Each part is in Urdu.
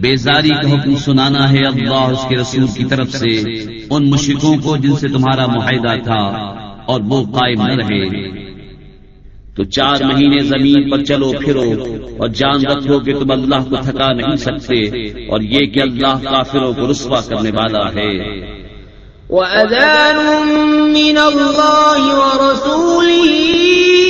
بیزاری کا حکم سنانا ہے اللہ اس کے رسول کی طرف سے، ان مشرکوں کو جن سے تمہارا معاہدہ تھا اور وہ قائم نہ رہے۔ تو چار مہینے زمین پر چلو، پھرو اور جان رکھو کہ تم اللہ کو تھکا نہیں سکتے اور یہ کہ اللہ کافروں کو رسوا کرنے والا ہے۔ وأذان من الله ورسوله إلى الناس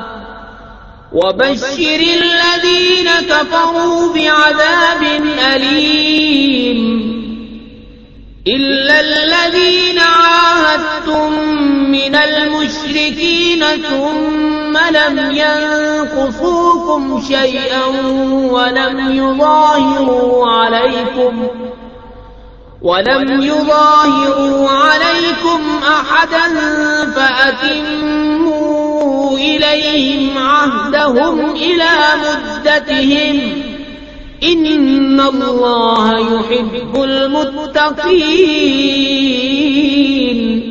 وبشر الذين كفروا بعذاب أليم. إلا الذين عاهدتم من المشركين ثم لم ينقصوكم شيئا ولم يظاهروا عليكم ولم يظاهروا عليكم أحدا فأتموا إليهم عهدهم إلى مدتهم. إن الله يحب المتقين.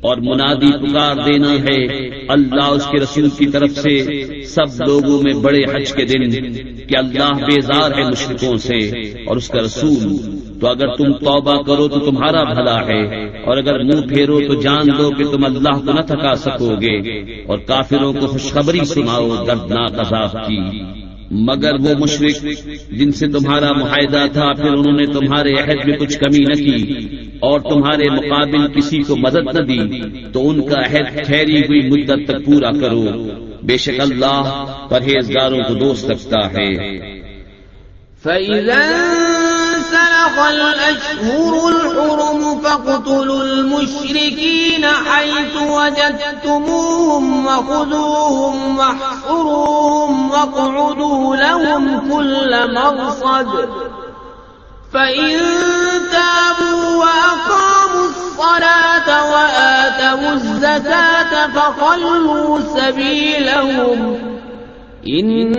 اور منادی پکار دینا ہے اللہ اس کے رسول کی طرف سے سب لوگوں میں بڑے حج کے دن کہ اللہ بیزار ہے مشرکوں سے اور اس کا رسول تو اگر تم توبہ کرو تو تمہارا بھلا ہے۔ اور اگر منہ پھیرو تو جان دو کہ تم اللہ کو نہ تھکا سکو گے اور کافروں کو خوشخبری سناؤ دردناک عذاب کی۔ مگر وہ مشرق جن سے تمہارا معاہدہ تھا، پھر انہوں نے تمہارے عہد میں کچھ کمی نہ کی۔ اور تمہارے مقابل کسی کو مدد نہ دی، تو ان کا عہد ٹھہری ہوئی مدت تک پورا کرو۔ بے شک اللہ پرہیزگاروں کو دوست رکھتا ہے۔ فإذا انسلخ الأشهر الحرم فاقتلوا المشركين حيث وجدتموهم وخذوهم واحصروهم واقعدوا لهم كل مرصد. فإن تابوا وأقاموا الصلاة وآتوا الزكاة فخلوا سبيلهم. ان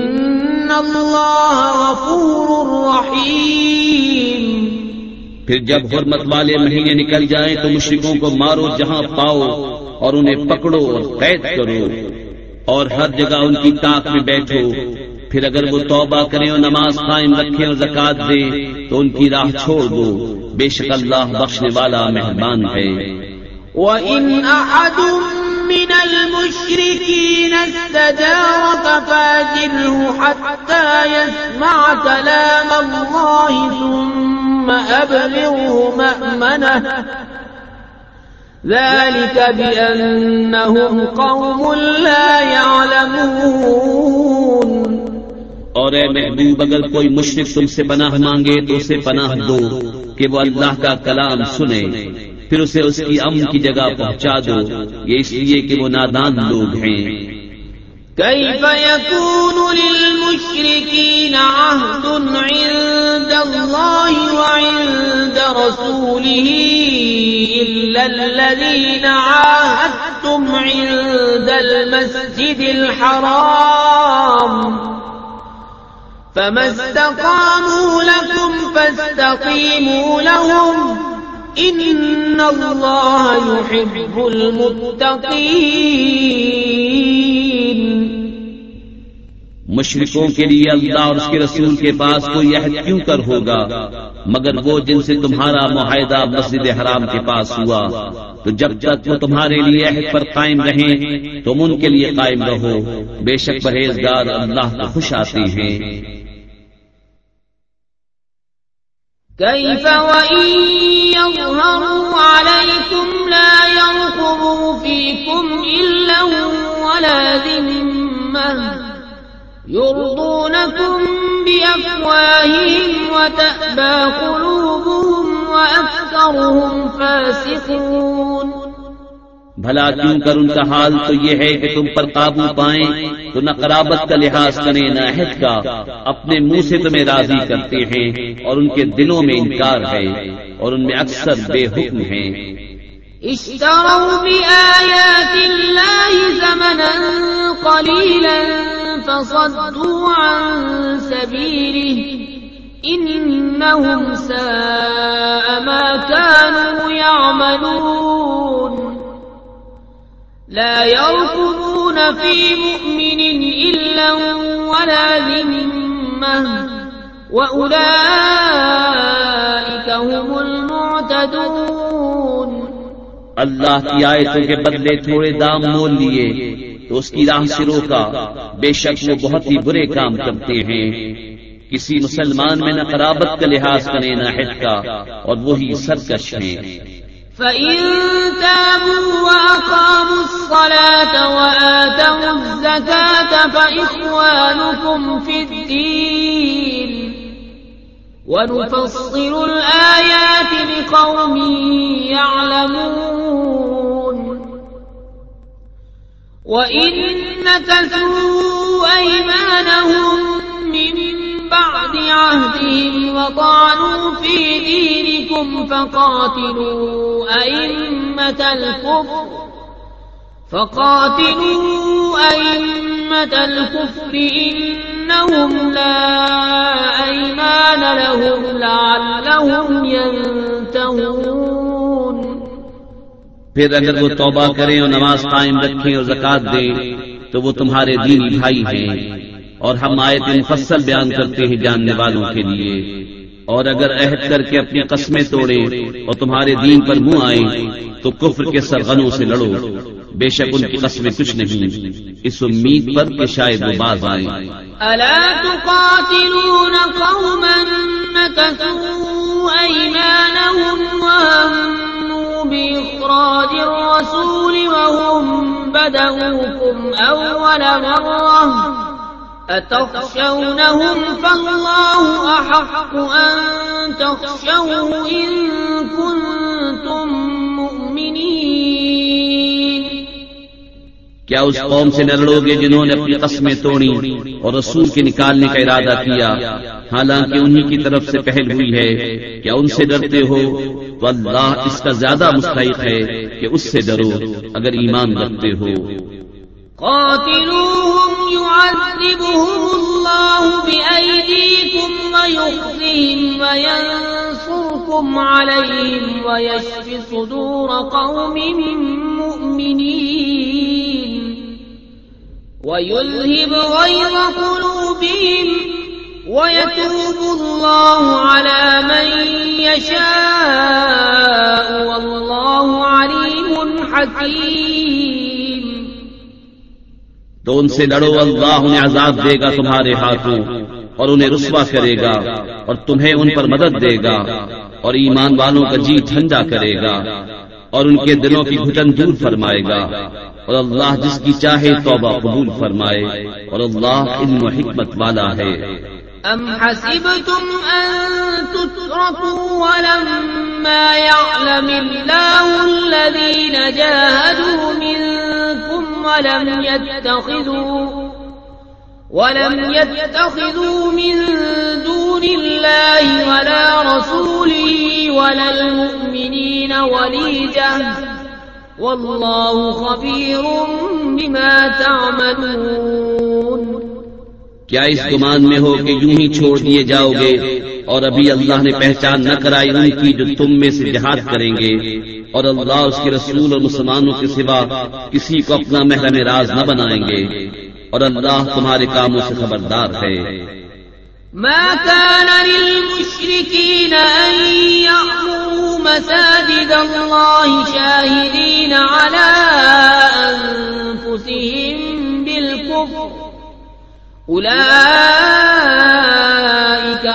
اللہ غفور رحیم پھر جب حرمت والے مہینے نکل جائیں تو مشرکوں کو مارو جہاں پاؤ اور انہیں پکڑو اور قید کرو اور ہر جگہ ان کی تاک میں بیٹھو۔ پھر اگر وہ توبہ کریں اور نماز قائم رکھیں اور زکات دیں تو ان کی راہ چھوڑ دو۔ بے شک اللہ بخشنے والا مہربان ہے۔ وَإِنْ أَحَدٌ من المشركين استجارك فاجره حتى يسمع كلام الله ثم أبلغه مأمنه ذلك بأنهم قوم لا يعلمون. اور اے محبوب، اگر کوئی مشرق تم سے پناہ مانگے تو اسے پناہ دو کہ وہ اللہ کا کلام سنے۔ پھر اسے اس کی امن کی جگہ پہنچا دو۔ یہ اس لیے کہ وہ نادان لوگ ہیں۔ كيف يكون للمشركين عهد عند الله وعند رسوله إلا الذين عاهدتم عند المسجد الحرام۔ فما استقاموا لكم فاستقيموا لهم ان اللہ يحب المتقین مشرکوں کے لیے اللہ اور اس کے رسول کے پاس کوئی عہد کیوں کر ہوگا؟ مگر وہ جن سے تمہارا معاہدہ مسجد حرام کے پاس ہوا تو جب تک وہ تمہارے لیے عہد پر قائم رہیں تم ان کے لیے قائم رہو۔ بے شک پرہیزگار اللہ کو خوش آتے ہیں۔ كيف وإن يظهروا عليكم لا يرقبوا فيكم إلا ولا ذمة. يرضونكم بأفواههم وتأبى قلوبهم وأكثرهم فاسقون. بھلا کیوں کر ان کا حال تو یہ ہے کہ تم پر قابو پائیں تو نہ قرابت کا لحاظ کریں، نہ عہد کا۔ اپنے منہ سے تمہیں راضی کرتے ہیں اور ان کے دلوں میں انکار ہے اور ان میں اکثر بے حکم ہیں۔ اشتروا بآيات الله زمنا قليلا فصدوا عن سبيله إنهم ساء ما كانوا يعملون۔ لا يركضون في مؤمن إلا ولا ذمة. وأولئك هم المعتدون. اللہ کی آیتوں کے بدلے تھوڑے دام مول لیے تو اس کی راہ سے روکا. بے شک وہ بہت ہی برے کام کرتے ہیں. کسی مسلمان میں نہ قرابت کا لحاظ کرے نہ حد کا، اور وہی سرکش ہیں۔ فَإِن تَابُوا وَأَقَامُوا الصَّلَاةَ وَآتَوُا الزَّكَاةَ فَإِخْوَانُكُمْ فِي الدِّينِ وَنُفَصِّلُ الْآيَاتِ لِقَوْمٍ يَعْلَمُونَ وَإِن نَكَثُوا أَيْمَانَهُم مِّن بعد عهدهم وطعنوا في دينكم فقاتلوا أئمة الكفر، فقاتلوا أئمة الكفر إنهم لا أيمان لهم لعلهم ينتهون. پھر اگر وہ توبہ کریں اور نماز قائم رکھیں اور زکات دیں تو وہ تمہارے دینی بھائی ہیں۔ اور ہم آیت مفصل بیان کرتے ہیں جاننے والوں کے لیے۔ اور اگر عہد کر کے اپنی قسمیں توڑے اور تمہارے دین پر منہ آئے تو کفر کے سرغنوں سے لڑو۔ بے شک ان کی قسمیں کچھ نہیں۔ اس امید پر کہ شاید وہ باز آئیں۔ الا تقاتلون قوما نكثوا ايمانهم وهموا باخراج الرسول وهم بدؤوكم اول مره أتخشونهم فالله أحق أن تخشوه إن كنتم مؤمنين۔ کیا اس قوم سے نہ لڑو گے جنہوں نے اپنی قسمیں توڑی اور رسول کے نکالنے کا ارادہ کیا؟ حالانکہ انہی کی طرف سے پہل ہوئی ہے۔ کیا ان سے ڈرتے ہو؟ تو اللہ اس کا زیادہ مستحق ہے کہ اس سے ڈرو اگر ایمان رکھتے ہو۔ قاتلوهم يعذبهم الله بأيديكم ويخزهم وينصركم عليهم ويشف صدور قوم مؤمنين ويذهب غير قلوبهم ويتوب الله على من يشاء والله عليم حكيم تو ان سے لڑو، اللہ انہیں عذاب دے گا تمہارے ہاتھوں اور انہیں رسوا کرے گا اور تمہیں ان پر مدد دے گا اور ایمان والوں کا جی ٹھنڈا کرے گا اور ان کے دلوں کی گھٹن دور فرمائے گا اور اللہ جس کی چاہے توبہ قبول فرمائے اور اللہ علم و حکمت والا ہے۔ أم حسبتم أن تتركوا ولما يعلم الله الذين جاهدوا ولم يتخذوا ولم يتخذوا من دون الله ولا رسوله ولا المؤمنين وليجة. والله خبير بما تعملون. کیا اس گمان میں ہو کہ یوں ہی چھوڑ دیے جاؤ گے؟ اور ابھی اللہ نے پہچان نہ کرائی ان کی جو تم میں سے جہاد کریں گے۔ اور اللہ اس کے رسول اور مسلمانوں کے سوا کسی کو اپنا محرم راز نہ بنائیں گے۔ اور اللہ تمہارے کاموں سے خبردار ہے۔ ما كان للمشركين أن يأمروا مساجد الله شاهدين على أنفسهم بالكفر. أولئك أولئك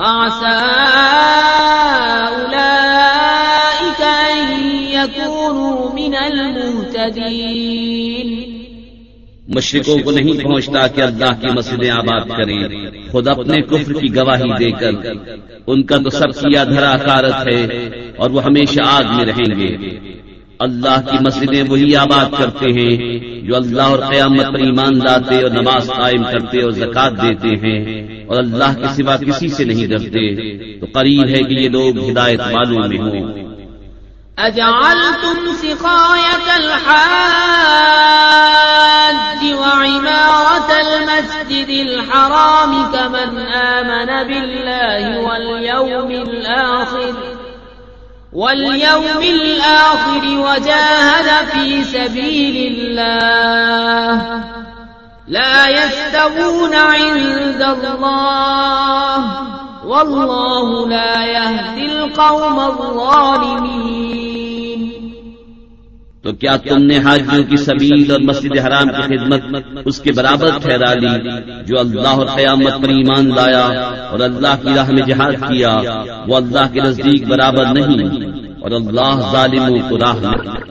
فعسى أولئك أن يكونوا من المهتدين. مشرقوں کو نہیں پہنچتا کہ اللہ کی مسجدیں آباد کریں، خود اپنے کفر کی گواہی دے کر۔ ان کا تو سب کیا دھرا کارت ہے اور وہ ہمیشہ آگ میں رہیں گے۔ اللہ کی مسجدیں وہی آباد کرتے ہیں جو اللہ اور قیامت پر ایمان لاتے اور نماز قائم کرتے اور زکات دیتے ہیں۔ اور اللہ کے سوا کسی سے نہیں ڈرتے، تو قریب ہے کہ یہ لوگ ہدایت والوں میں ہوں۔ أجعلتم سقاية الحاج وعمارة المسجد الحرام كمن آمن بالله واليوم الآخر واليوم الآخر وجاهد في سبيل الله لا يستوون عند الله. والله لا يهدي القوم الظالمين. تو کیا تم نے حاجیوں کی سبیل اور مسجد حرام کی خدمت اس کے برابر ٹھہرا لی جو اللہ اور قیامت پر ایمان لایا اور اللہ کی راہ میں جہاد کیا وہ اللہ کے نزدیک برابر نہیں اور اللہ ظالموں کو راہ میں